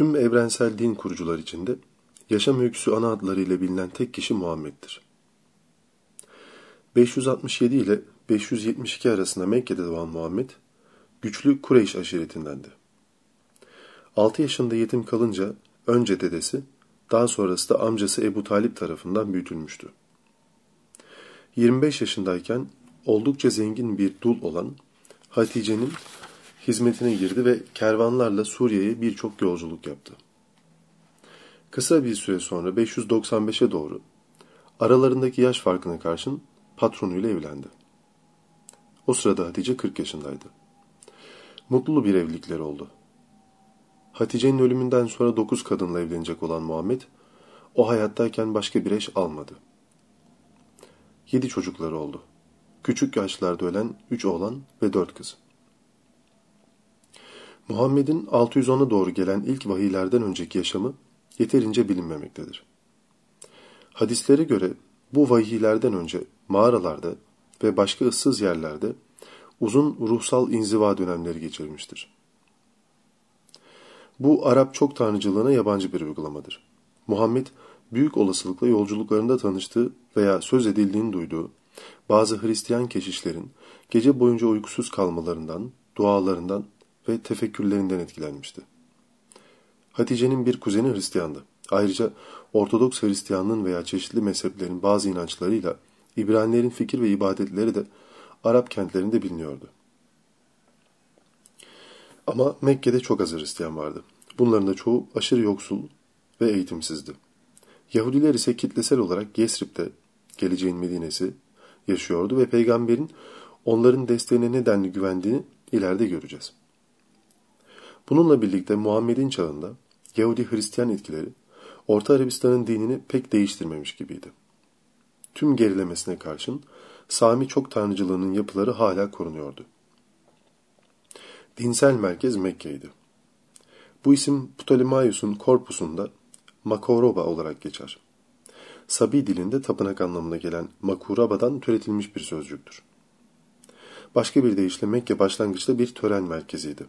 Tüm evrensel din kurucular içinde yaşam öyküsü ana adlarıyla bilinen tek kişi Muhammed'dir. 567 ile 572 arasında Mekke'de doğan Muhammed, güçlü Kureyş aşiretindendi. 6 yaşında yetim kalınca önce dedesi, daha sonrası da amcası Ebu Talip tarafından büyütülmüştü. 25 yaşındayken oldukça zengin bir dul olan Hatice'nin hizmetine girdi ve kervanlarla Suriye'ye birçok yolculuk yaptı. Kısa bir süre sonra 595'e doğru aralarındaki yaş farkına karşın patronuyla evlendi. O sırada Hatice 40 yaşındaydı. Mutlu bir evlilikleri oldu. Hatice'nin ölümünden sonra 9 kadınla evlenecek olan Muhammed, o hayattayken başka bir eş almadı. 7 çocukları oldu. Küçük yaşlarda ölen 3 oğlan ve 4 kız. Muhammed'in 610'a doğru gelen ilk vahiylerden önceki yaşamı yeterince bilinmemektedir. Hadislere göre bu vahiylerden önce mağaralarda ve başka ıssız yerlerde uzun ruhsal inziva dönemleri geçirmiştir. Bu Arap çok tanrıcılığına yabancı bir uygulamadır. Muhammed büyük olasılıkla yolculuklarında tanıştığı veya söz edildiğini duyduğu bazı Hristiyan keşişlerin gece boyunca uykusuz kalmalarından, dualarından ve tefekkürlerinden etkilenmişti. Hatice'nin bir kuzeni Hristiyandı. Ayrıca Ortodoks Hristiyanlığın veya çeşitli mezheplerin bazı inançlarıyla İbranilerin fikir ve ibadetleri de Arap kentlerinde biliniyordu. Ama Mekke'de çok az Hristiyan vardı. Bunların da çoğu aşırı yoksul ve eğitimsizdi. Yahudiler ise kitlesel olarak Yesrib'de, geleceğin Medine'si, yaşıyordu ve peygamberin onların desteğine nedenli güvendiğini ileride göreceğiz. Bununla birlikte Muhammed'in çağında Yahudi Hristiyan etkileri Orta Arabistan'ın dinini pek değiştirmemiş gibiydi. Tüm gerilemesine karşın Sami çok tanrıcılığının yapıları hala korunuyordu. Dinsel merkez Mekke'ydi. Bu isim Ptolemaios'un korpusunda Makoroba olarak geçer. Sabi dilinde tapınak anlamına gelen Makuraba'dan türetilmiş bir sözcüktür. Başka bir deyişle Mekke başlangıçta bir tören merkeziydi.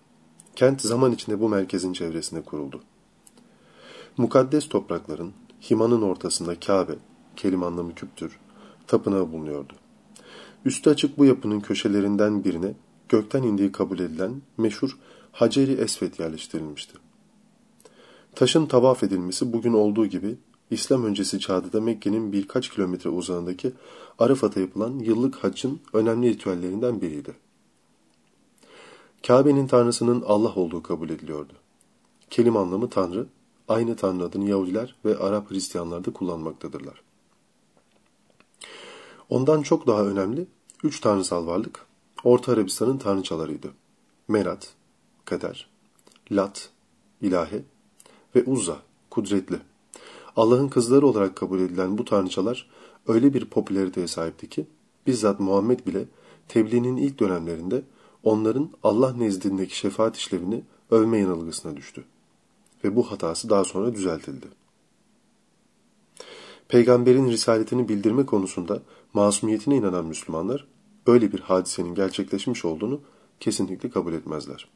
Kent zaman içinde bu merkezin çevresinde kuruldu. Mukaddes toprakların, Hima'nın ortasında Kabe, kelime anlamı küptür, tapınağı bulunuyordu. Üstü açık bu yapının köşelerinden birine gökten indiği kabul edilen meşhur Haceri Esvet yerleştirilmişti. Taşın tavaf edilmesi bugün olduğu gibi İslam öncesi çağda da Mekke'nin birkaç kilometre uzağındaki Arafat'a yapılan yıllık haccın önemli ritüellerinden biriydi. Kabe'nin tanrısının Allah olduğu kabul ediliyordu. Kelim anlamı tanrı, aynı tanrı adını Yahudiler ve Arap Hristiyanlar da kullanmaktadırlar. Ondan çok daha önemli üç tanrısal varlık Orta Arabistan'ın tanrıçalarıydı. Merat, Kader, Lat, ilahe ve Uzza, kudretli. Allah'ın kızları olarak kabul edilen bu tanrıçalar öyle bir popülariteye sahipti ki bizzat Muhammed bile tebliğinin ilk dönemlerinde onların Allah nezdindeki şefaat işlevini övme yanılgısına düştü. Ve bu hatası daha sonra düzeltildi. Peygamberin risaletini bildirme konusunda masumiyetine inanan Müslümanlar böyle bir hadisenin gerçekleşmiş olduğunu kesinlikle kabul etmezler.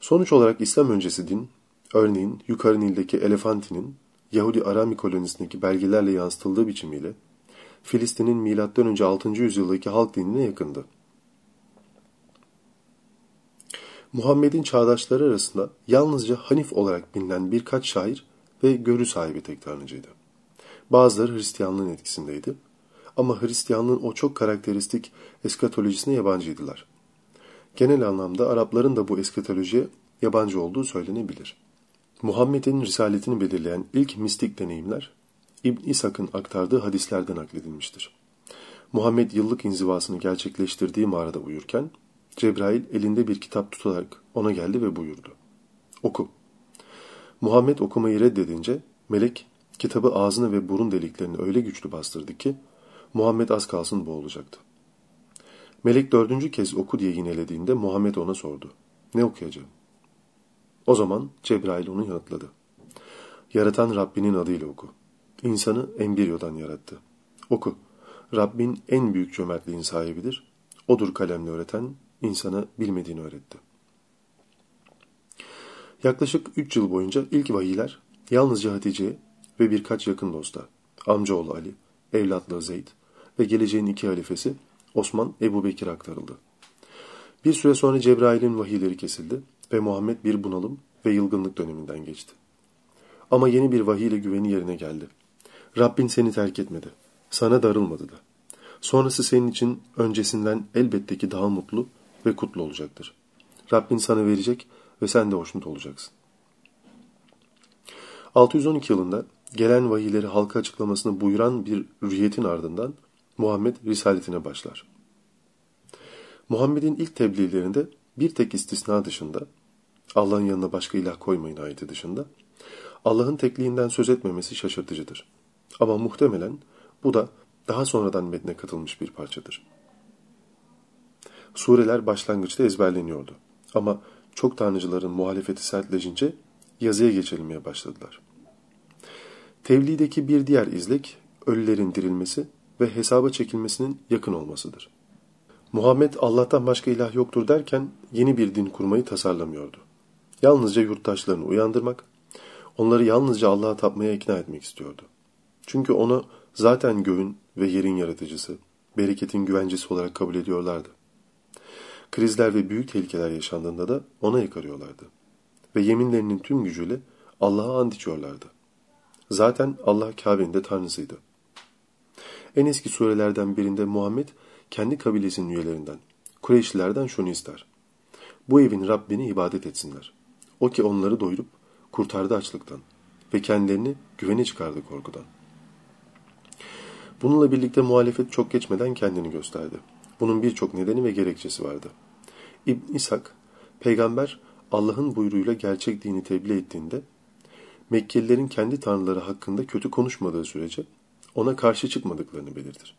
Sonuç olarak İslam öncesi din, örneğin yukarı Nil'deki Elefanti'nin Yahudi Arami kolonisindeki belgelerle yansıtıldığı biçimiyle Filistin'in M.Ö. 6. yüzyıldaki halk dinine yakındı. Muhammed'in çağdaşları arasında yalnızca Hanif olarak bilinen birkaç şair ve görü sahibi tek tanrıcıydı. Bazıları Hristiyanlığın etkisindeydi ama Hristiyanlığın o çok karakteristik eskatolojisine yabancıydılar. Genel anlamda Arapların da bu eskatolojiye yabancı olduğu söylenebilir. Muhammed'in risaletini belirleyen ilk mistik deneyimler İbn İshak'ın aktardığı hadislerden nakledilmiştir. Muhammed yıllık inzivasını gerçekleştirdiği mağarada uyurken Cebrail elinde bir kitap tutarak ona geldi ve buyurdu. Oku. Muhammed okumayı reddedince melek kitabı ağzına ve burun deliklerini öyle güçlü bastırdı ki Muhammed az kalsın boğulacaktı. Melek dördüncü kez oku diye yinelediğinde Muhammed ona sordu. Ne okuyacağım? O zaman Cebrail onu yanıtladı. Yaratan Rabbinin adıyla oku. İnsanı embriyodan yarattı. Oku. Rabbin en büyük cömertliğin sahibidir. Odur kalemle öğreten, insana bilmediğini öğretti. Yaklaşık 3 yıl boyunca ilk vahiyler yalnızca Hatice'ye ve birkaç yakın dosta, amcaoğlu Ali, evlatlığı Zeyd ve geleceğin iki halifesi Osman Ebu Bekir aktarıldı. Bir süre sonra Cebrail'in vahiyleri kesildi ve Muhammed bir bunalım ve yılgınlık döneminden geçti. Ama yeni bir vahiy ile güveni yerine geldi. Rabbin seni terk etmedi. Sana darılmadı da. Sonrası senin için öncesinden elbette ki daha mutlu ve kutlu olacaktır. Rabbin sana verecek ve sen de hoşnut olacaksın. 612 yılında gelen vahiyleri halka açıklamasını buyuran bir rüyetin ardından Muhammed risaletine başlar. Muhammed'in ilk tebliğlerinde bir tek istisna dışında, Allah'ın yanına başka ilah koymayın ayeti dışında, Allah'ın tekliğinden söz etmemesi şaşırtıcıdır. Ama muhtemelen bu da daha sonradan metne katılmış bir parçadır. Sureler başlangıçta ezberleniyordu. Ama çok tanrıcıların muhalefeti sertleşince yazıya geçirilmeye başladılar. Tevlideki bir diğer izlek, ölülerin dirilmesi ve hesaba çekilmesinin yakın olmasıdır. Muhammed Allah'tan başka ilah yoktur derken yeni bir din kurmayı tasarlamıyordu. Yalnızca yurttaşlarını uyandırmak, onları yalnızca Allah'a tapmaya ikna etmek istiyordu. Çünkü onu zaten göğün ve yerin yaratıcısı, bereketin güvencesi olarak kabul ediyorlardı. Krizler ve büyük tehlikeler yaşandığında da ona yakarıyorlardı. Ve yeminlerinin tüm gücüyle Allah'a and içiyorlardı. Zaten Allah Kabe'nin de tanrısıydı. En eski surelerden birinde Muhammed kendi kabilesinin üyelerinden, Kureyşlilerden şunu ister. Bu evin Rabbini ibadet etsinler. O ki onları doyurup kurtardı açlıktan ve kendilerini güvene çıkardı korkudan. Bununla birlikte muhalefet çok geçmeden kendini gösterdi. Bunun birçok nedeni ve gerekçesi vardı. İbn İshak, peygamber Allah'ın buyruğuyla gerçek dini tebliğ ettiğinde, Mekkelilerin kendi tanrıları hakkında kötü konuşmadığı sürece ona karşı çıkmadıklarını belirtir.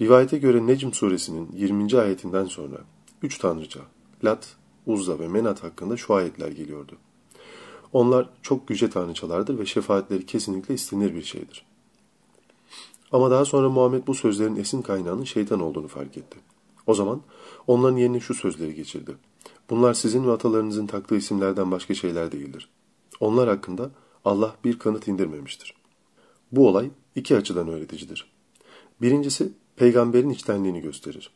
Rivayete göre Necm suresinin 20. ayetinden sonra üç tanrıca, Lat, Uzza ve Menat hakkında şu ayetler geliyordu. Onlar çok yüce tanrıçalardır ve şefaatleri kesinlikle istenir bir şeydir. Ama daha sonra Muhammed bu sözlerin esin kaynağının şeytan olduğunu fark etti. O zaman onların yerine şu sözleri geçirdi. Bunlar sizin ve atalarınızın taktığı isimlerden başka şeyler değildir. Onlar hakkında Allah bir kanıt indirmemiştir. Bu olay iki açıdan öğreticidir. Birincisi peygamberin içtenliğini gösterir.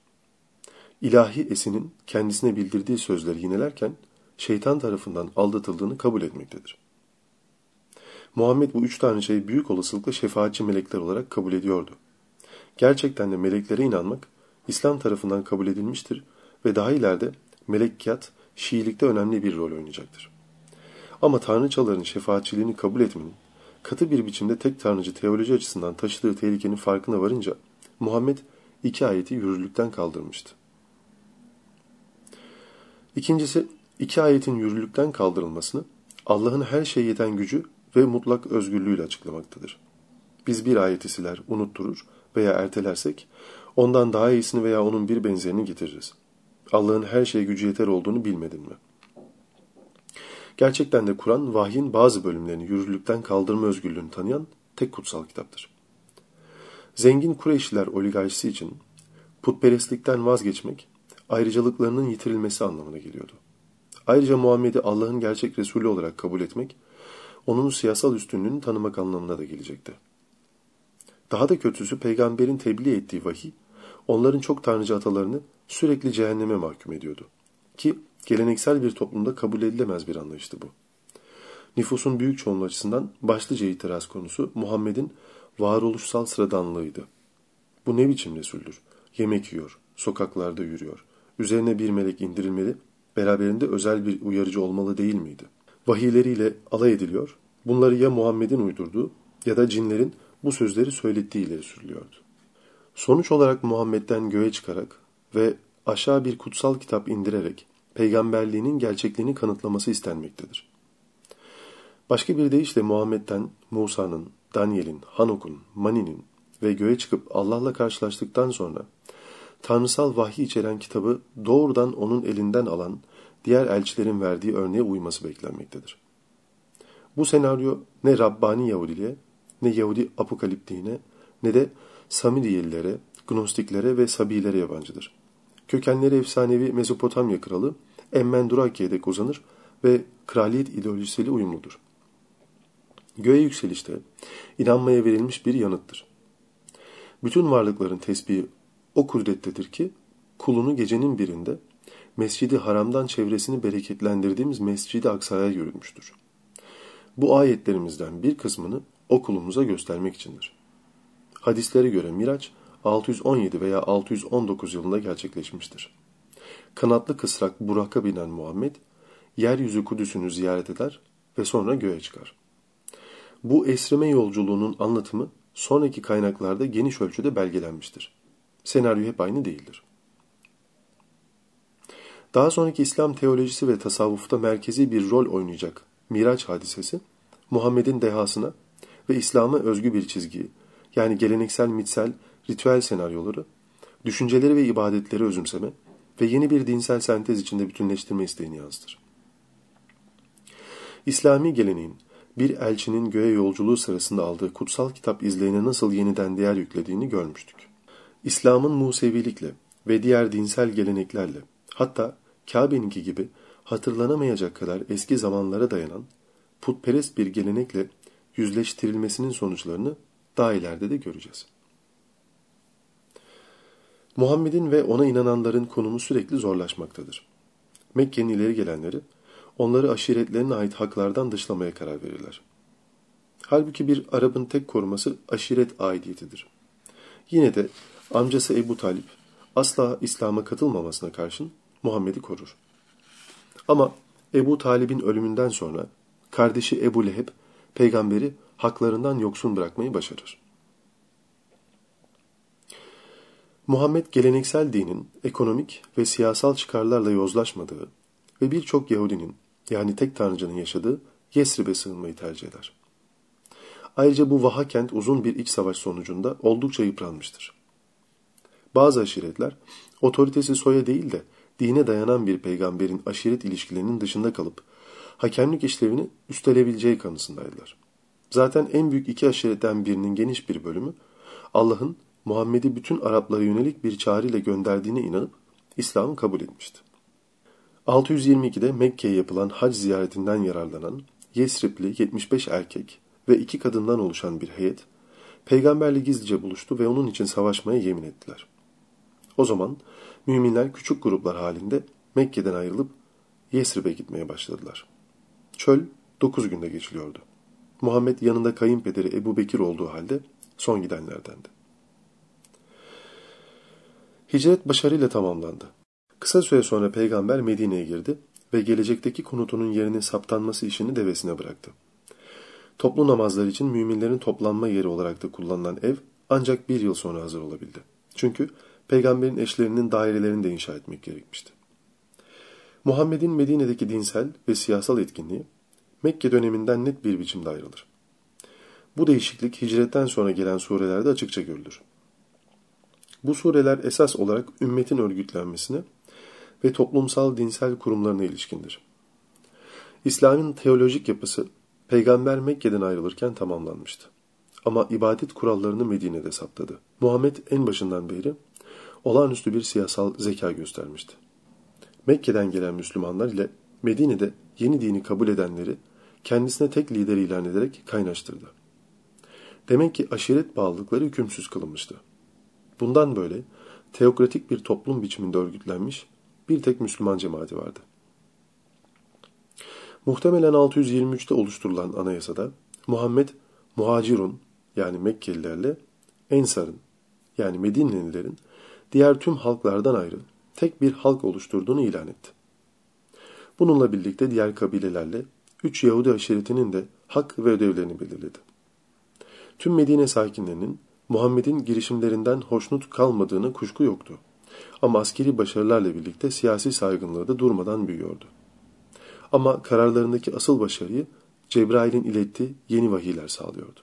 İlahi esinin kendisine bildirdiği sözleri yinelerken şeytan tarafından aldatıldığını kabul etmektedir. Muhammed bu üç tanrıçayı büyük olasılıkla şefaatçi melekler olarak kabul ediyordu. Gerçekten de meleklere inanmak İslam tarafından kabul edilmiştir ve daha ileride melekkiyat Şiilikte önemli bir rol oynayacaktır. Ama tanrıçaların şefaatçiliğini kabul etmenin katı bir biçimde tek tanrıcı teoloji açısından taşıdığı tehlikenin farkına varınca Muhammed iki ayeti yürürlükten kaldırmıştı. İkincisi, iki ayetin yürürlükten kaldırılmasını Allah'ın her şeye yeten gücü ve mutlak özgürlüğüyle açıklamaktadır. Biz bir ayeti siler, unutturur veya ertelersek ondan daha iyisini veya onun bir benzerini getiririz. Allah'ın her şeye gücü yeter olduğunu bilmedin mi? Gerçekten de Kur'an vahyin bazı bölümlerini yürürlükten kaldırma özgürlüğünü tanıyan tek kutsal kitaptır. Zengin Kureyşliler oligarşisi için putperestlikten vazgeçmek ayrıcalıklarının yitirilmesi anlamına geliyordu. Ayrıca Muhammed'i Allah'ın gerçek Resulü olarak kabul etmek, onun siyasal üstünlüğünü tanımak anlamına da gelecekti. Daha da kötüsü peygamberin tebliğ ettiği vahiy, onların çok tanrıcı atalarını sürekli cehenneme mahkum ediyordu. Ki geleneksel bir toplumda kabul edilemez bir anlayıştı bu. Nüfusun büyük çoğunluğu açısından başlıca itiraz konusu Muhammed'in varoluşsal sıradanlığıydı. Bu ne biçim Resuldür? Yemek yiyor, sokaklarda yürüyor. Üzerine bir melek indirilmeli, beraberinde özel bir uyarıcı olmalı değil miydi? Vahiyleriyle alay ediliyor, bunları ya Muhammed'in uydurduğu ya da cinlerin bu sözleri söylettiği ileri sürülüyordu. Sonuç olarak Muhammed'den göğe çıkarak ve aşağı bir kutsal kitap indirerek peygamberliğinin gerçekliğini kanıtlaması istenmektedir. Başka bir deyişle Muhammed'den Musa'nın, Daniel'in, Hanuk'un, Mani'nin ve göğe çıkıp Allah'la karşılaştıktan sonra tanrısal vahiy içeren kitabı doğrudan onun elinden alan diğer elçilerin verdiği örneğe uyması beklenmektedir. Bu senaryo ne Rabbani Yahudiliğe, ne Yahudi apokaliptiğine, ne de Samiriyelilere, Gnostiklere ve Sabilere yabancıdır. Kökenleri efsanevi Mezopotamya kralı Emmenduraki'ye dek uzanır ve kraliyet ideolojisiyle uyumludur. Göğe yükselişte inanmaya verilmiş bir yanıttır. Bütün varlıkların tesbihi o kudrettedir ki kulunu gecenin birinde Mescidi Haram'dan çevresini bereketlendirdiğimiz Mescidi Aksa'ya yürütmüştür. Bu ayetlerimizden bir kısmını okulumuza göstermek içindir. Hadislere göre Miraç 617 veya 619 yılında gerçekleşmiştir. Kanatlı kısrak Burak'a binen Muhammed, yeryüzü Kudüs'ünü ziyaret eder ve sonra göğe çıkar. Bu esreme yolculuğunun anlatımı sonraki kaynaklarda geniş ölçüde belgelenmiştir. Senaryo hep aynı değildir. Daha sonraki İslam teolojisi ve tasavvufta merkezi bir rol oynayacak Miraç hadisesi, Muhammed'in dehasına ve İslam'a özgü bir çizgiyi, yani geleneksel mitsel, ritüel senaryoları, düşünceleri ve ibadetleri özümseme ve yeni bir dinsel sentez içinde bütünleştirme isteğini yansıtır. İslami geleneğin bir elçinin göğe yolculuğu sırasında aldığı kutsal kitap izleyine nasıl yeniden değer yüklediğini görmüştük. İslam'ın Musevilikle ve diğer dinsel geleneklerle, hatta Kabe'ninki gibi hatırlanamayacak kadar eski zamanlara dayanan putperest bir gelenekle yüzleştirilmesinin sonuçlarını daha ileride de göreceğiz. Muhammed'in ve ona inananların konumu sürekli zorlaşmaktadır. Mekke'nin ileri gelenleri onları aşiretlerine ait haklardan dışlamaya karar verirler. Halbuki bir Arap'ın tek koruması aşiret aidiyetidir. Yine de amcası Ebu Talip asla İslam'a katılmamasına karşın Muhammed'i korur. Ama Ebu Talib'in ölümünden sonra kardeşi Ebu Leheb peygamberi haklarından yoksun bırakmayı başarır. Muhammed geleneksel dinin ekonomik ve siyasal çıkarlarla yozlaşmadığı ve birçok Yahudinin yani tek tanrıcının yaşadığı Yesrib'e sığınmayı tercih eder. Ayrıca bu Vaha kent uzun bir iç savaş sonucunda oldukça yıpranmıştır. Bazı aşiretler otoritesi soya değil de dine dayanan bir peygamberin aşiret ilişkilerinin dışında kalıp hakemlik işlevini üstelebileceği kanısındaydılar. Zaten en büyük iki aşiretten birinin geniş bir bölümü Allah'ın Muhammed'i bütün Araplara yönelik bir çağrıyla gönderdiğine inanıp İslam'ı kabul etmişti. 622'de Mekke'ye yapılan hac ziyaretinden yararlanan Yesribli 75 erkek ve iki kadından oluşan bir heyet, peygamberle gizlice buluştu ve onun için savaşmaya yemin ettiler. O zaman müminler küçük gruplar halinde Mekke'den ayrılıp Yesrib'e gitmeye başladılar. Çöl 9 günde geçiliyordu. Muhammed yanında kayınpederi Ebu Bekir olduğu halde son gidenlerdendi. Hicret başarıyla tamamlandı. Kısa süre sonra peygamber Medine'ye girdi ve gelecekteki konutunun yerinin saptanması işini devesine bıraktı. Toplu namazlar için müminlerin toplanma yeri olarak da kullanılan ev ancak bir yıl sonra hazır olabildi. Çünkü peygamberin eşlerinin dairelerini de inşa etmek gerekmişti. Muhammed'in Medine'deki dinsel ve siyasal etkinliği Mekke döneminden net bir biçimde ayrılır. Bu değişiklik hicretten sonra gelen surelerde açıkça görülür. Bu sureler esas olarak ümmetin örgütlenmesine ve toplumsal dinsel kurumlarına ilişkindir. İslam'ın teolojik yapısı peygamber Mekke'den ayrılırken tamamlanmıştı. Ama ibadet kurallarını Medine'de saptadı. Muhammed en başından beri olağanüstü bir siyasal zeka göstermişti. Mekke'den gelen Müslümanlar ile Medine'de yeni dini kabul edenleri kendisine tek lider ilan ederek kaynaştırdı. Demek ki aşiret bağlılıkları hükümsüz kılınmıştı. Bundan böyle teokratik bir toplum biçiminde örgütlenmiş bir tek Müslüman cemaati vardı. Muhtemelen 623'te oluşturulan anayasada Muhammed muhacirun yani Mekkelilerle Ensar'ın yani Medinelilerin diğer tüm halklardan ayrı tek bir halk oluşturduğunu ilan etti. Bununla birlikte diğer kabilelerle üç Yahudi aşiretinin de hak ve ödevlerini belirledi. Tüm Medine sakinlerinin Muhammed'in girişimlerinden hoşnut kalmadığını kuşku yoktu. Ama askeri başarılarla birlikte siyasi saygınlığı da durmadan büyüyordu. Ama kararlarındaki asıl başarıyı Cebrail'in ilettiği yeni vahiyler sağlıyordu.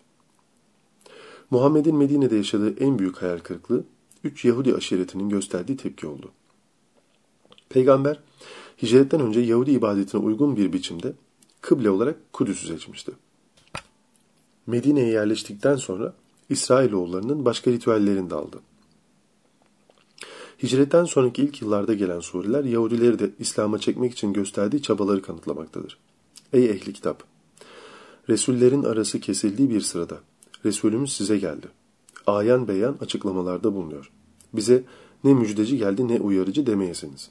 Muhammed'in Medine'de yaşadığı en büyük hayal kırıklığı üç Yahudi aşiretinin gösterdiği tepki oldu. Peygamber hicretten önce Yahudi ibadetine uygun bir biçimde kıble olarak Kudüs'ü seçmişti. Medine'ye yerleştikten sonra İsrailoğullarının başka ritüellerini de aldı. Hicretten sonraki ilk yıllarda gelen sureler Yahudileri de İslam'a çekmek için gösterdiği çabaları kanıtlamaktadır. Ey ehli kitap! Resullerin arası kesildiği bir sırada Resulümüz size geldi. Ayan beyan açıklamalarda bulunuyor. Bize ne müjdeci geldi ne uyarıcı demeyesiniz.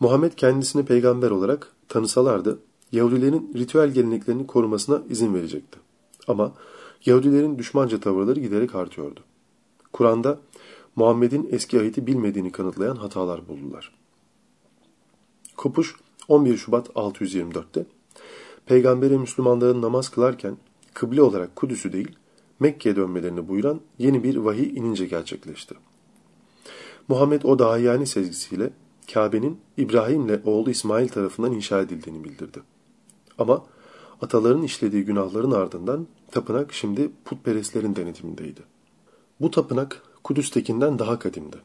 Muhammed kendisini peygamber olarak tanısalardı Yahudilerin ritüel geleneklerini korumasına izin verecekti. Ama Yahudilerin düşmanca tavırları giderek artıyordu. Kur'an'da Muhammed'in eski ayeti bilmediğini kanıtlayan hatalar buldular. Kopuş 11 Şubat 624'te Peygamberi Müslümanların namaz kılarken kıble olarak Kudüs'ü değil Mekke'ye dönmelerini buyuran yeni bir vahiy inince gerçekleşti. Muhammed o dahiyani sezgisiyle Kabe'nin İbrahim'le oğlu İsmail tarafından inşa edildiğini bildirdi. Ama ataların işlediği günahların ardından tapınak şimdi putperestlerin denetimindeydi. Bu tapınak Kudüs'tekinden daha kadimdi.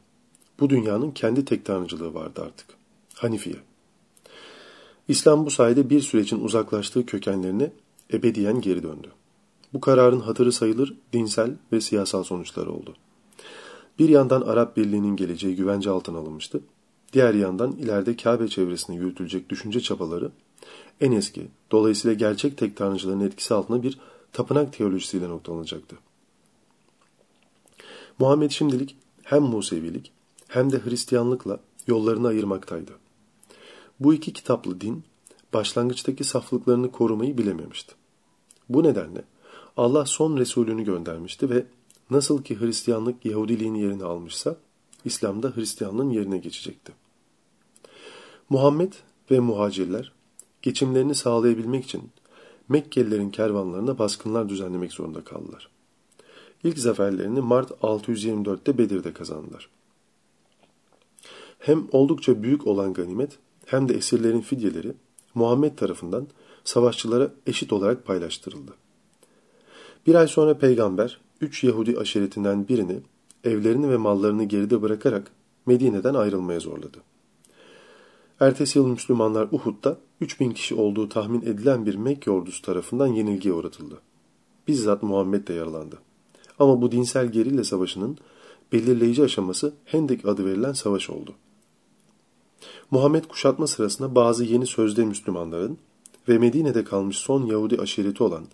Bu dünyanın kendi tek tanrıcılığı vardı artık. Hanifiye. İslam bu sayede bir sürecin uzaklaştığı kökenlerine ebediyen geri döndü. Bu kararın hatırı sayılır dinsel ve siyasal sonuçları oldu. Bir yandan Arap Birliği'nin geleceği güvence altına alınmıştı. Diğer yandan ileride Kabe çevresinde yürütülecek düşünce çabaları en eski, dolayısıyla gerçek tek tanrıcıların etkisi altında bir tapınak teolojisiyle noktalanacaktı. Muhammed şimdilik hem Musevilik hem de Hristiyanlıkla yollarını ayırmaktaydı. Bu iki kitaplı din başlangıçtaki saflıklarını korumayı bilememişti. Bu nedenle Allah son Resulünü göndermişti ve nasıl ki Hristiyanlık Yahudiliğin yerini almışsa İslam'da Hristiyanlığın yerine geçecekti. Muhammed ve muhacirler geçimlerini sağlayabilmek için Mekkelilerin kervanlarına baskınlar düzenlemek zorunda kaldılar. İlk zaferlerini Mart 624'te Bedir'de kazandılar. Hem oldukça büyük olan ganimet hem de esirlerin fidyeleri Muhammed tarafından savaşçılara eşit olarak paylaştırıldı. Bir ay sonra peygamber üç Yahudi aşiretinden birini evlerini ve mallarını geride bırakarak Medine'den ayrılmaya zorladı. Ertesi yıl Müslümanlar Uhud'da 3000 kişi olduğu tahmin edilen bir Mekke ordusu tarafından yenilgiye uğratıldı. Bizzat Muhammed de yaralandı. Ama bu dinsel gerille savaşının belirleyici aşaması Hendek adı verilen savaş oldu. Muhammed kuşatma sırasında bazı yeni sözde Müslümanların ve Medine'de kalmış son Yahudi aşireti olan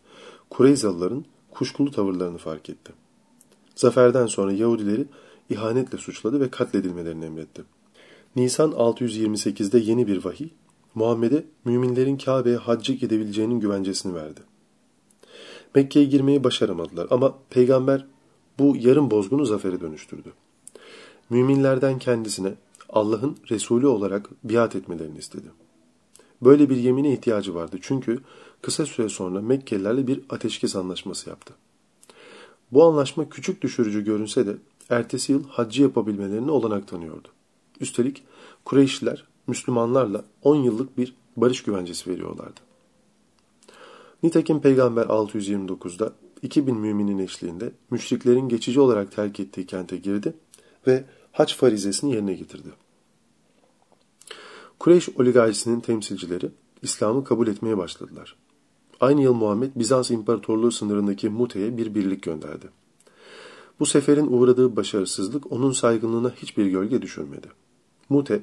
Kureyzalıların kuşkulu tavırlarını fark etti. Zaferden sonra Yahudileri ihanetle suçladı ve katledilmelerini emretti. Nisan 628'de yeni bir vahiy, Muhammed'e müminlerin Kabe'ye hacca gidebileceğinin güvencesini verdi. Mekke'ye girmeyi başaramadılar ama peygamber bu yarım bozgunu zafere dönüştürdü. Müminlerden kendisine Allah'ın Resulü olarak biat etmelerini istedi. Böyle bir yemine ihtiyacı vardı çünkü kısa süre sonra Mekkelilerle bir ateşkes anlaşması yaptı. Bu anlaşma küçük düşürücü görünse de ertesi yıl haccı yapabilmelerine olanak tanıyordu. Üstelik Kureyşliler Müslümanlarla 10 yıllık bir barış güvencesi veriyorlardı. Nitekim Peygamber 629'da 2000 müminin eşliğinde müşriklerin geçici olarak terk ettiği kente girdi ve haç farizesini yerine getirdi. Kureyş oligarşisinin temsilcileri İslam'ı kabul etmeye başladılar. Aynı yıl Muhammed Bizans İmparatorluğu sınırındaki Mute'ye bir birlik gönderdi. Bu seferin uğradığı başarısızlık onun saygınlığına hiçbir gölge düşürmedi. Mute,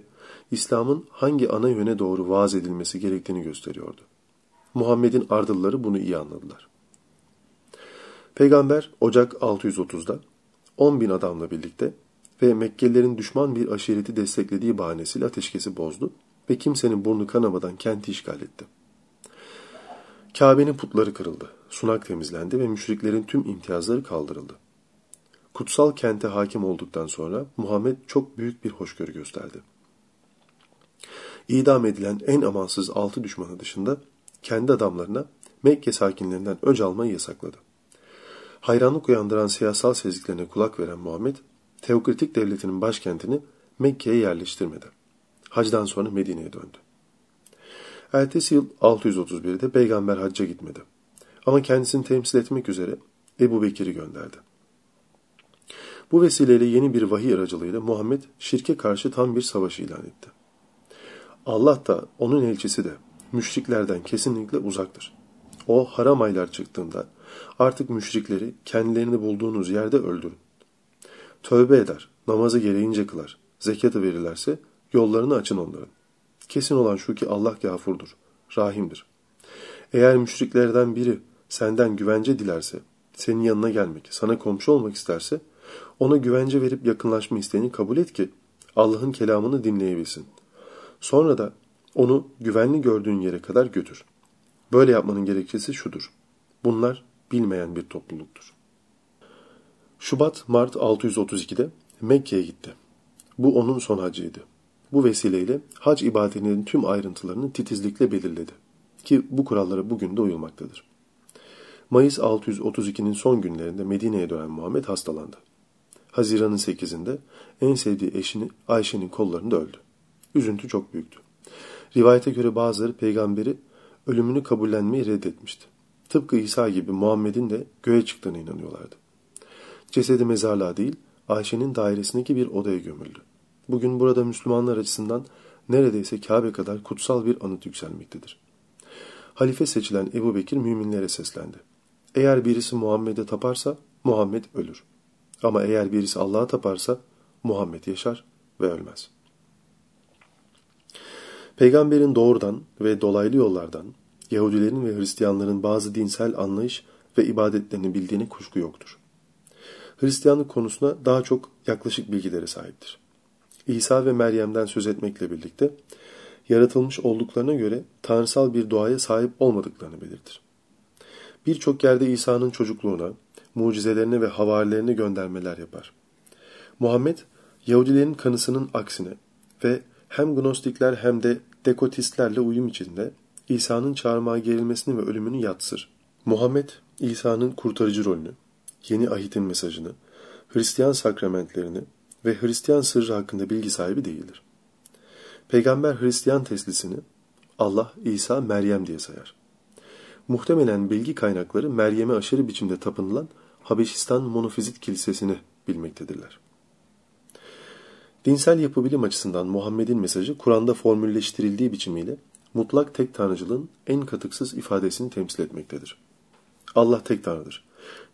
İslam'ın hangi ana yöne doğru vaaz edilmesi gerektiğini gösteriyordu. Muhammed'in ardılları bunu iyi anladılar. Peygamber Ocak 630'da 10 bin adamla birlikte ve Mekkelilerin düşman bir aşireti desteklediği bahanesiyle ateşkesi bozdu ve kimsenin burnu kanamadan kenti işgal etti. Kabe'nin putları kırıldı, sunak temizlendi ve müşriklerin tüm imtiyazları kaldırıldı. Kutsal kente hakim olduktan sonra Muhammed çok büyük bir hoşgörü gösterdi. İdam edilen en amansız altı düşmanı dışında kendi adamlarına Mekke sakinlerinden öc almayı yasakladı. Hayranlık uyandıran siyasal seziklerine kulak veren Muhammed, teokratik devletinin başkentini Mekke'ye yerleştirmedi. Hacdan sonra Medine'ye döndü. Ertesi yıl 631'de peygamber hacca gitmedi. Ama kendisini temsil etmek üzere Ebu Bekir'i gönderdi. Bu vesileyle yeni bir vahiy aracılığıyla Muhammed şirke karşı tam bir savaş ilan etti. Allah da onun elçisi de müşriklerden kesinlikle uzaktır. O haram aylar çıktığında artık müşrikleri kendilerini bulduğunuz yerde öldürün. Tövbe eder, namazı gereğince kılar, zekatı verirlerse yollarını açın onların. Kesin olan şu ki Allah gafurdur, rahimdir. Eğer müşriklerden biri senden güvence dilerse, senin yanına gelmek, sana komşu olmak isterse, ona güvence verip yakınlaşma isteğini kabul et ki Allah'ın kelamını dinleyebilsin. Sonra da onu güvenli gördüğün yere kadar götür. Böyle yapmanın gerekçesi şudur. Bunlar bilmeyen bir topluluktur. Şubat-Mart 632'de Mekke'ye gitti. Bu onun son hacıydı. Bu vesileyle hac ibadetinin tüm ayrıntılarını titizlikle belirledi. Ki bu kurallara bugün de uyulmaktadır. Mayıs 632'nin son günlerinde Medine'ye dönen Muhammed hastalandı. Haziran'ın 8'inde en sevdiği eşini Ayşe'nin kollarında öldü. Üzüntü çok büyüktü. Rivayete göre bazıları peygamberi ölümünü kabullenmeyi reddetmişti. Tıpkı İsa gibi Muhammed'in de göğe çıktığına inanıyorlardı. Cesedi mezarlığa değil, Ayşe'nin dairesindeki bir odaya gömüldü. Bugün burada Müslümanlar açısından neredeyse Kabe kadar kutsal bir anıt yükselmektedir. Halife seçilen Ebu Bekir müminlere seslendi. Eğer birisi Muhammed'e taparsa Muhammed ölür. Ama eğer birisi Allah'a taparsa Muhammed yaşar ve ölmez. Peygamberin doğrudan ve dolaylı yollardan Yahudilerin ve Hristiyanların bazı dinsel anlayış ve ibadetlerini bildiğine kuşku yoktur. Hristiyanlık konusuna daha çok yaklaşık bilgilere sahiptir. İsa ve Meryem'den söz etmekle birlikte yaratılmış olduklarına göre tanrısal bir doğaya sahip olmadıklarını belirtir. Birçok yerde İsa'nın çocukluğuna, mucizelerine ve havarilerine göndermeler yapar. Muhammed, Yahudilerin kanısının aksine ve hem Gnostikler hem de Dekotistlerle uyum içinde İsa'nın çağırmaya gerilmesini ve ölümünü yatsır. Muhammed, İsa'nın kurtarıcı rolünü, yeni ahitin mesajını, Hristiyan sakramentlerini ve Hristiyan sırrı hakkında bilgi sahibi değildir. Peygamber Hristiyan teslisini Allah, İsa, Meryem diye sayar. Muhtemelen bilgi kaynakları Meryem'e aşırı biçimde tapınılan Habeşistan Monofizit Kilisesi'ni bilmektedirler. Dinsel yapı bilim açısından Muhammed'in mesajı Kur'an'da formülleştirildiği biçimiyle mutlak tek tanrıcılığın en katıksız ifadesini temsil etmektedir. Allah tek tanrıdır.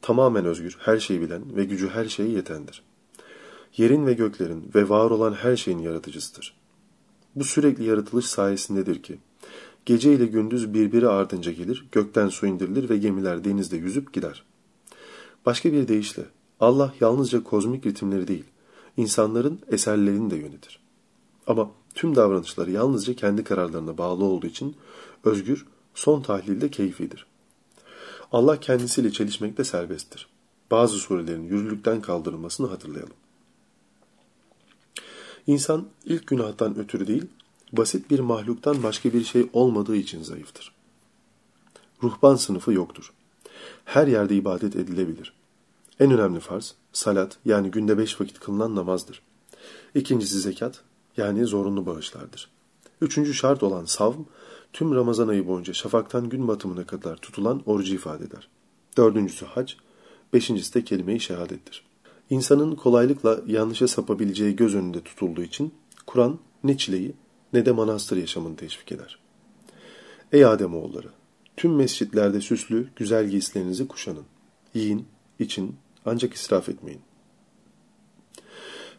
Tamamen özgür, her şeyi bilen ve gücü her şeye yetendir. Yerin ve göklerin ve var olan her şeyin yaratıcısıdır. Bu sürekli yaratılış sayesindedir ki, gece ile gündüz birbiri ardınca gelir, gökten su indirilir ve gemiler denizde yüzüp gider. Başka bir deyişle, Allah yalnızca kozmik ritimleri değil, insanların eserlerini de yönetir. Ama tüm davranışları yalnızca kendi kararlarına bağlı olduğu için özgür, son tahlilde keyfidir. Allah kendisiyle çelişmekte serbesttir. Bazı surelerin yürürlükten kaldırılmasını hatırlayalım. İnsan ilk günahtan ötürü değil, basit bir mahluktan başka bir şey olmadığı için zayıftır. Ruhban sınıfı yoktur. Her yerde ibadet edilebilir. En önemli farz, salat yani günde beş vakit kılınan namazdır. İkincisi zekat yani zorunlu bağışlardır. Üçüncü şart olan savm, tüm Ramazan ayı boyunca şafaktan gün batımına kadar tutulan orucu ifade eder. Dördüncüsü hac, beşincisi de kelime-i şehadettir. İnsanın kolaylıkla yanlışa sapabileceği göz önünde tutulduğu için Kur'an ne çileyi ne de manastır yaşamını teşvik eder. Ey Ademoğulları! Tüm mescitlerde süslü, güzel giysilerinizi kuşanın. Yiyin, için, ancak israf etmeyin.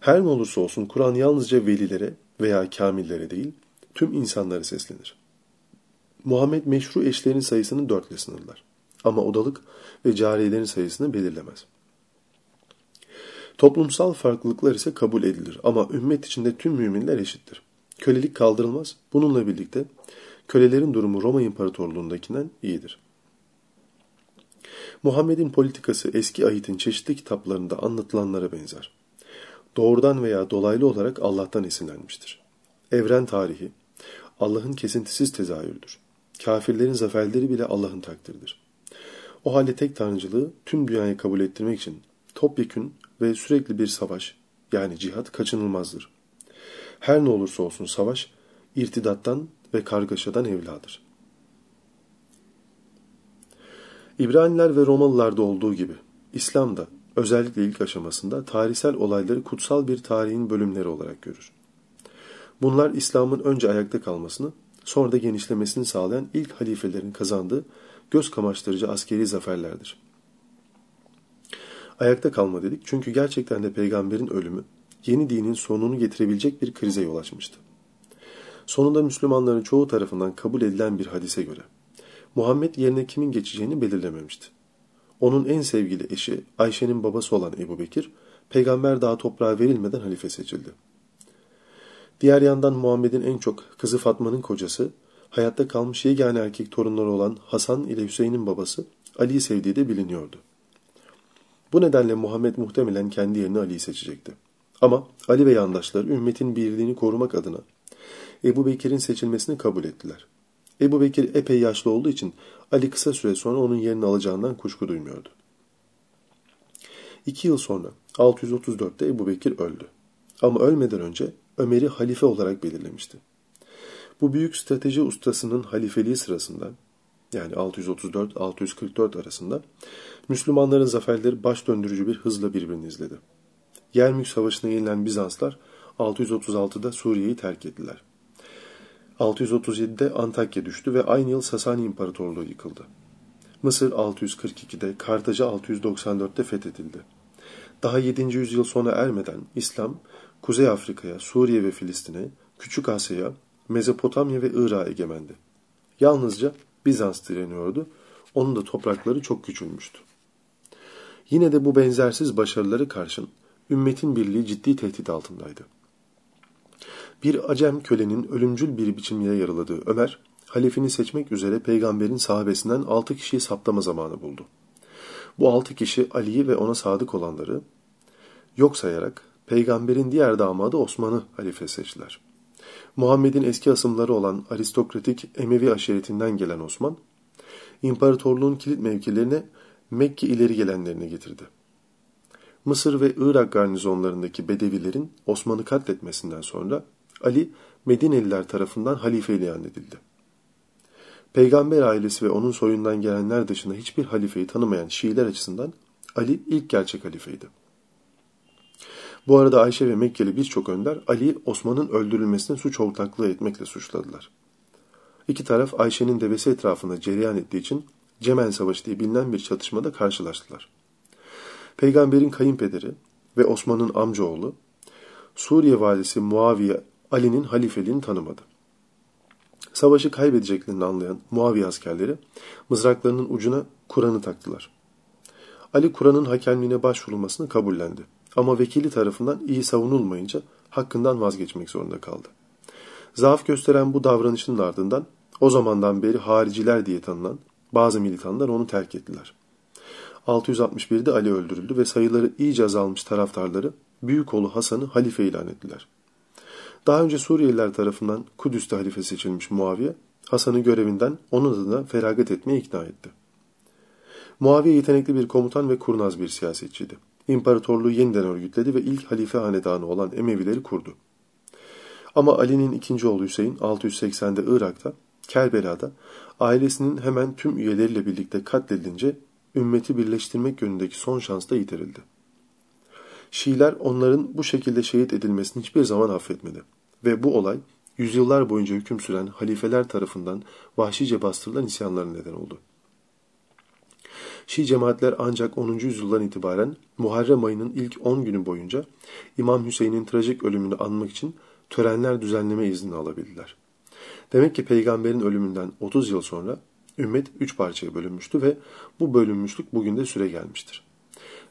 Her ne olursa olsun Kur'an yalnızca velilere veya kamillere değil, tüm insanlara seslenir. Muhammed meşru eşlerin sayısını dörtle sınırlar. Ama odalık ve cariyelerin sayısını belirlemez. Toplumsal farklılıklar ise kabul edilir ama ümmet içinde tüm müminler eşittir. Kölelik kaldırılmaz. Bununla birlikte kölelerin durumu Roma İmparatorluğundakinden iyidir. Muhammed'in politikası eski ahitin çeşitli kitaplarında anlatılanlara benzer. Doğrudan veya dolaylı olarak Allah'tan esinlenmiştir. Evren tarihi, Allah'ın kesintisiz tezahürdür. Kafirlerin zaferleri bile Allah'ın takdiridir. O halde tek tanrıcılığı tüm dünyayı kabul ettirmek için topyekün ve sürekli bir savaş yani cihat kaçınılmazdır. Her ne olursa olsun savaş irtidattan ve kargaşadan evladır. İbraniler ve Romalılarda olduğu gibi İslam da özellikle ilk aşamasında tarihsel olayları kutsal bir tarihin bölümleri olarak görür. Bunlar İslam'ın önce ayakta kalmasını, sonra da genişlemesini sağlayan ilk halifelerin kazandığı göz kamaştırıcı askeri zaferlerdir. Ayakta kalma dedik çünkü gerçekten de peygamberin ölümü yeni dinin sonunu getirebilecek bir krize yol açmıştı. Sonunda Müslümanların çoğu tarafından kabul edilen bir hadise göre Muhammed yerine kimin geçeceğini belirlememişti. Onun en sevgili eşi Ayşe'nin babası olan Ebu Bekir, peygamber daha toprağa verilmeden halife seçildi. Diğer yandan Muhammed'in en çok kızı Fatma'nın kocası, hayatta kalmış yegane erkek torunları olan Hasan ile Hüseyin'in babası Ali'yi sevdiği de biliniyordu. Bu nedenle Muhammed muhtemelen kendi yerine Ali'yi seçecekti. Ama Ali ve yandaşları ümmetin birliğini korumak adına Ebu Bekir'in seçilmesini kabul ettiler. Ebu Bekir epey yaşlı olduğu için Ali kısa süre sonra onun yerini alacağından kuşku duymuyordu. İki yıl sonra 634'te Ebu Bekir öldü. Ama ölmeden önce Ömer'i halife olarak belirlemişti. Bu büyük strateji ustasının halifeliği sırasında yani 634-644 arasında Müslümanların zaferleri baş döndürücü bir hızla birbirini izledi. Yermük Savaşı'na yenilen Bizanslar 636'da Suriye'yi terk ettiler. 637'de Antakya düştü ve aynı yıl Sasani İmparatorluğu yıkıldı. Mısır 642'de, Kartaca 694'te fethedildi. Daha 7. yüzyıl sona ermeden İslam, Kuzey Afrika'ya, Suriye ve Filistin'e, Küçük Asya'ya, Mezopotamya ve Irak'a egemendi. Yalnızca Bizans direniyordu, onun da toprakları çok küçülmüştü. Yine de bu benzersiz başarıları karşın ümmetin birliği ciddi tehdit altındaydı. Bir acem kölenin ölümcül bir biçimde yaraladığı Ömer, halifini seçmek üzere peygamberin sahabesinden altı kişiyi saptama zamanı buldu. Bu altı kişi Ali'yi ve ona sadık olanları yok sayarak peygamberin diğer damadı Osman'ı halife seçtiler. Muhammed'in eski asımları olan aristokratik Emevi aşiretinden gelen Osman, imparatorluğun kilit mevkilerine Mekke ileri gelenlerini getirdi. Mısır ve Irak garnizonlarındaki Bedevilerin Osman'ı katletmesinden sonra Ali Medineliler tarafından halife ilan edildi. Peygamber ailesi ve onun soyundan gelenler dışında hiçbir halifeyi tanımayan Şiiler açısından Ali ilk gerçek halifeydi. Bu arada Ayşe ve Mekkeli birçok önder Ali Osman'ın öldürülmesine suç ortaklığı etmekle suçladılar. İki taraf Ayşe'nin devesi etrafında cereyan ettiği için Cemel Savaşı diye bilinen bir çatışmada karşılaştılar. Peygamberin kayınpederi ve Osman'ın amcaoğlu Suriye valisi Muaviye Ali'nin halifeliğini tanımadı. Savaşı kaybedeceklerini anlayan Muaviye askerleri mızraklarının ucuna Kur'an'ı taktılar. Ali Kur'an'ın hakemliğine başvurulmasını kabullendi. Ama vekili tarafından iyi savunulmayınca hakkından vazgeçmek zorunda kaldı. Zaaf gösteren bu davranışının ardından o zamandan beri hariciler diye tanınan bazı militanlar onu terk ettiler. 661'de Ali öldürüldü ve sayıları iyice azalmış taraftarları büyük oğlu Hasan'ı halife ilan ettiler. Daha önce Suriyeliler tarafından Kudüs'te halife seçilmiş Muaviye, Hasan'ı görevinden onun adına feragat etmeye ikna etti. Muaviye yetenekli bir komutan ve kurnaz bir siyasetçiydi. İmparatorluğu yeniden örgütledi ve ilk halife hanedanı olan Emevileri kurdu. Ama Ali'nin ikinci oğlu Hüseyin 680'de Irak'ta, Kerbela'da ailesinin hemen tüm üyeleriyle birlikte katledilince ümmeti birleştirmek yönündeki son şans da yitirildi. Şiiler onların bu şekilde şehit edilmesini hiçbir zaman affetmedi ve bu olay yüzyıllar boyunca hüküm süren halifeler tarafından vahşice bastırılan isyanların neden oldu. Şii cemaatler ancak 10. yüzyıldan itibaren Muharrem ayının ilk 10 günü boyunca İmam Hüseyin'in trajik ölümünü anmak için törenler düzenleme izni alabildiler. Demek ki peygamberin ölümünden 30 yıl sonra ümmet üç parçaya bölünmüştü ve bu bölünmüşlük bugün de süre gelmiştir.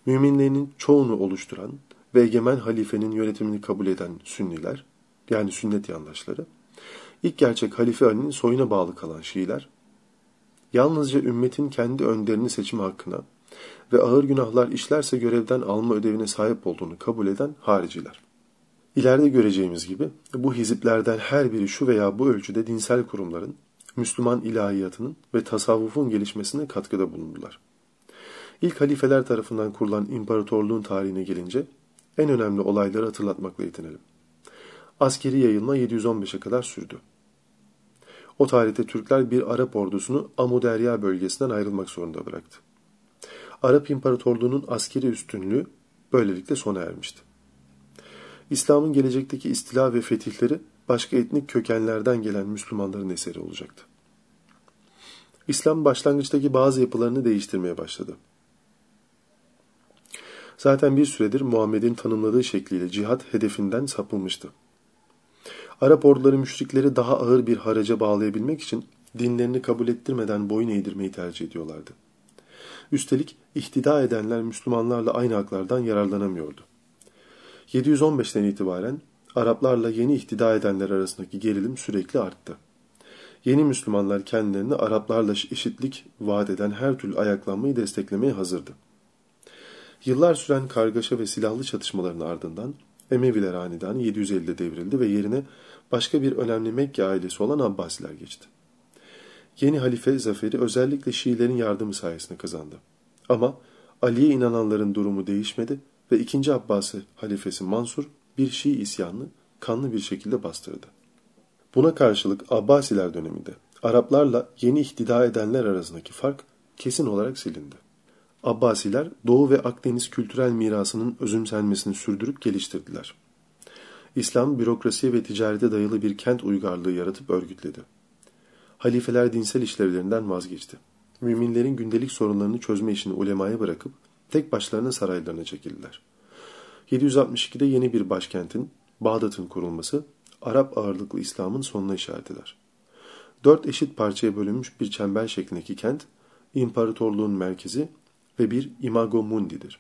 Müminlerinin çoğunu oluşturan ve egemen halifenin yönetimini kabul eden Sünniler, yani sünnet yandaşları, ilk gerçek halife Ali'nin soyuna bağlı kalan Şiiler, yalnızca ümmetin kendi önderini seçme hakkına ve ağır günahlar işlerse görevden alma ödevine sahip olduğunu kabul eden hariciler. İleride göreceğimiz gibi bu hiziplerden her biri şu veya bu ölçüde dinsel kurumların, Müslüman ilahiyatının ve tasavvufun gelişmesine katkıda bulundular. İlk halifeler tarafından kurulan imparatorluğun tarihine gelince en önemli olayları hatırlatmakla yetinelim. Askeri yayılma 715'e kadar sürdü. O tarihte Türkler bir Arap ordusunu Amuderya bölgesinden ayrılmak zorunda bıraktı. Arap İmparatorluğu'nun askeri üstünlüğü böylelikle sona ermişti. İslam'ın gelecekteki istila ve fetihleri başka etnik kökenlerden gelen Müslümanların eseri olacaktı. İslam başlangıçtaki bazı yapılarını değiştirmeye başladı. Zaten bir süredir Muhammed'in tanımladığı şekliyle cihat hedefinden sapılmıştı. Arap orduları müşrikleri daha ağır bir haraca bağlayabilmek için dinlerini kabul ettirmeden boyun eğdirmeyi tercih ediyorlardı. Üstelik ihtida edenler Müslümanlarla aynı haklardan yararlanamıyordu. 715'ten itibaren Araplarla yeni ihtida edenler arasındaki gerilim sürekli arttı. Yeni Müslümanlar kendilerini Araplarla eşitlik vaat eden her türlü ayaklanmayı desteklemeye hazırdı. Yıllar süren kargaşa ve silahlı çatışmaların ardından Emeviler hanedanı 750'de devrildi ve yerine başka bir önemli Mekke ailesi olan Abbasiler geçti. Yeni halife zaferi özellikle Şiilerin yardımı sayesinde kazandı. Ama Ali'ye inananların durumu değişmedi ve 2. Abbasi halifesi Mansur bir Şii isyanını kanlı bir şekilde bastırdı. Buna karşılık Abbasiler döneminde Araplarla yeni ihtida edenler arasındaki fark kesin olarak silindi. Abbasiler Doğu ve Akdeniz kültürel mirasının özümsenmesini sürdürüp geliştirdiler. İslam bürokrasiye ve ticarete dayalı bir kent uygarlığı yaratıp örgütledi. Halifeler dinsel işlevlerinden vazgeçti. Müminlerin gündelik sorunlarını çözme işini ulemaya bırakıp tek başlarına saraylarına çekildiler. 762'de yeni bir başkentin, Bağdat'ın kurulması, Arap ağırlıklı İslam'ın sonuna işaret eder. Dört eşit parçaya bölünmüş bir çember şeklindeki kent, imparatorluğun merkezi ve bir imago mundi'dir.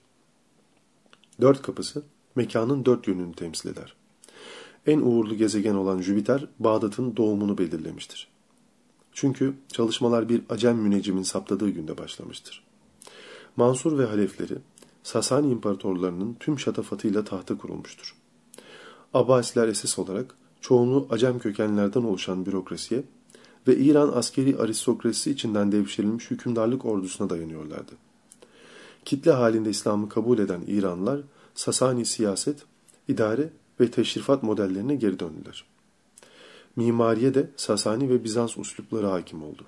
Dört kapısı, mekanın dört yönünü temsil eder. En uğurlu gezegen olan Jüpiter, Bağdat'ın doğumunu belirlemiştir. Çünkü çalışmalar bir Acem müneccimin saptadığı günde başlamıştır. Mansur ve halefleri, Sasani imparatorlarının tüm şatafatıyla tahta kurulmuştur. Abbasiler esas olarak çoğunluğu Acem kökenlerden oluşan bürokrasiye ve İran askeri aristokrasisi içinden devşirilmiş hükümdarlık ordusuna dayanıyorlardı. Kitle halinde İslam'ı kabul eden İranlılar Sasani siyaset, idare ve teşrifat modellerine geri döndüler. Mimariye de Sasani ve Bizans uslupları hakim oldu.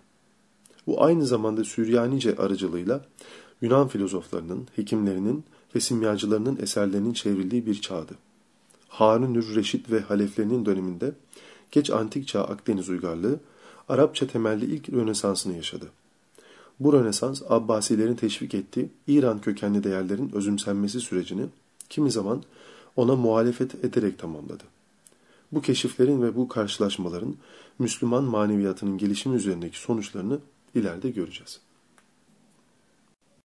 Bu aynı zamanda Süryanice aracılığıyla Yunan filozoflarının, hekimlerinin ve simyacılarının eserlerinin çevrildiği bir çağdı. Harun-ür Reşit ve haleflerinin döneminde geç antik çağ Akdeniz uygarlığı Arapça temelli ilk Rönesans'ını yaşadı. Bu Rönesans Abbasilerin teşvik ettiği İran kökenli değerlerin özümsenmesi sürecini kimi zaman ona muhalefet ederek tamamladı. Bu keşiflerin ve bu karşılaşmaların Müslüman maneviyatının gelişimi üzerindeki sonuçlarını ileride göreceğiz.